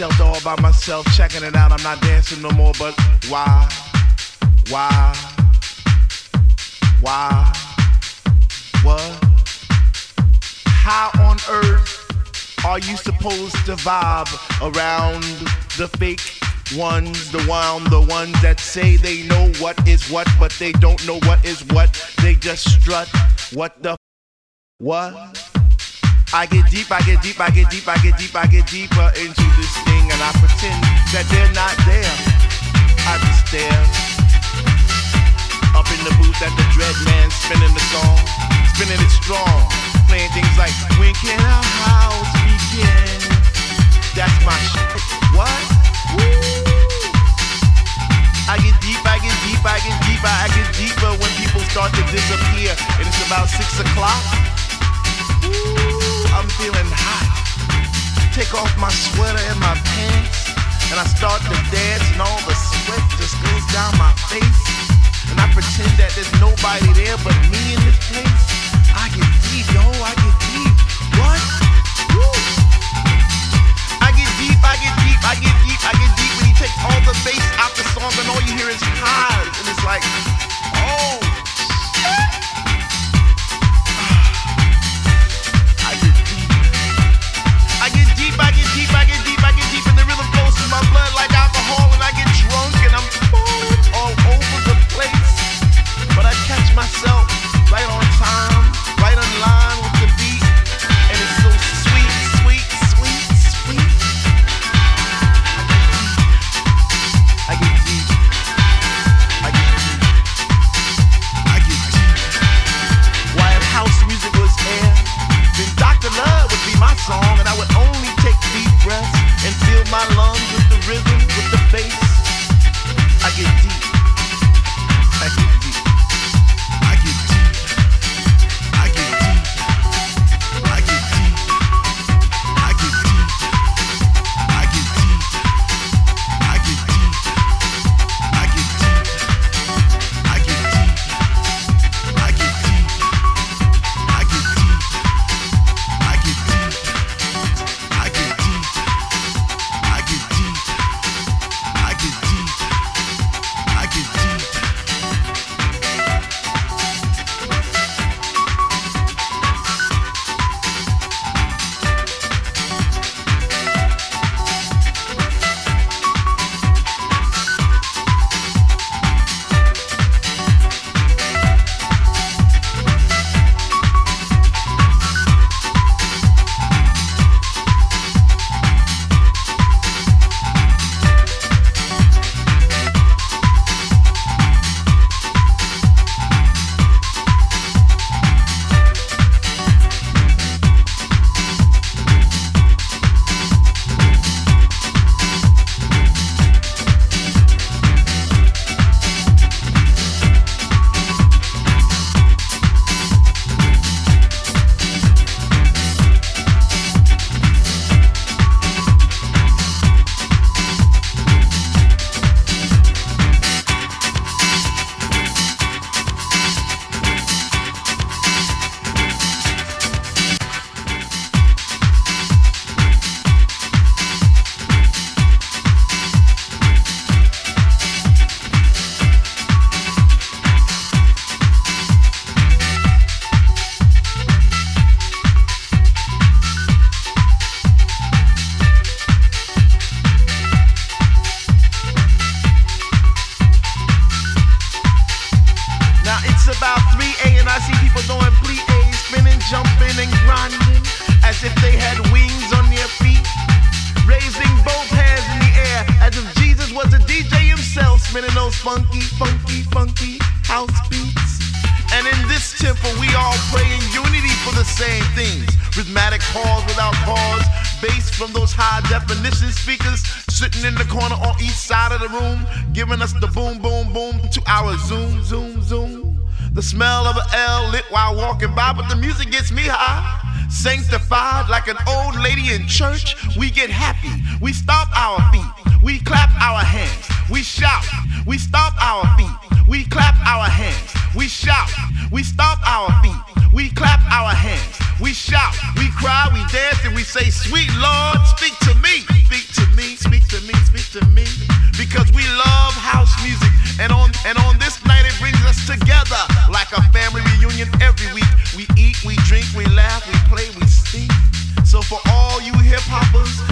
shelter all by myself, checking it out. I'm not dancing no more, but why? Why? Why? What? How on earth are you supposed to vibe around the fake ones, the one, the ones that say they know what is what, but they don't know what is what. They just strut. What the? What? I get deep, I get deep, I get deep, I get deep, I get deeper into this thing, and I pretend that they're not there. I just stare. Up in the booth at the dread man spinning the song, spinning it strong, playing things like When can our house begin? That's my shit. What? Woo! I get deep, I get deep, I get deeper, I get deeper when people start to disappear, and it's about six o'clock. Ooh, I'm feeling hot. Take off my sweater and my pants, and I start to dance, and all the sweat just goes down my face. And I pretend that there's nobody there but me in this place. I get deep, yo, I get deep. What? Woo. I get deep, I get deep, I get deep, I get deep when he takes all the bass out the song and all you hear is highs. And it's like, and grinding as if they had wings on their feet, raising both hands in the air as if Jesus was a DJ himself, spinning those funky, funky, funky house beats. And in this temple, we all pray in unity for the same things. Rhythmic pause without pause, bass from those high definition speakers sitting in the corner on each side of the room, giving us the boom, boom, boom to our zoom, zoom, zoom. The smell of an L lit while walking by, but the music gets me high. Sanctified like an old lady in church, we get happy. We stomp our feet. we clap our hands, we shout, we stomp our feet, we clap our hands, we shout, we stomp our feet, we clap our hands, we shout, we cry, we dance, we say, Sweet Lord, speak to me, speak to me, speak to me, speak to me. Because we love house music. And on and on this night it brings us together like a family reunion every week. We eat, we drink, we laugh, we play, we sing. So for all you hip hoppers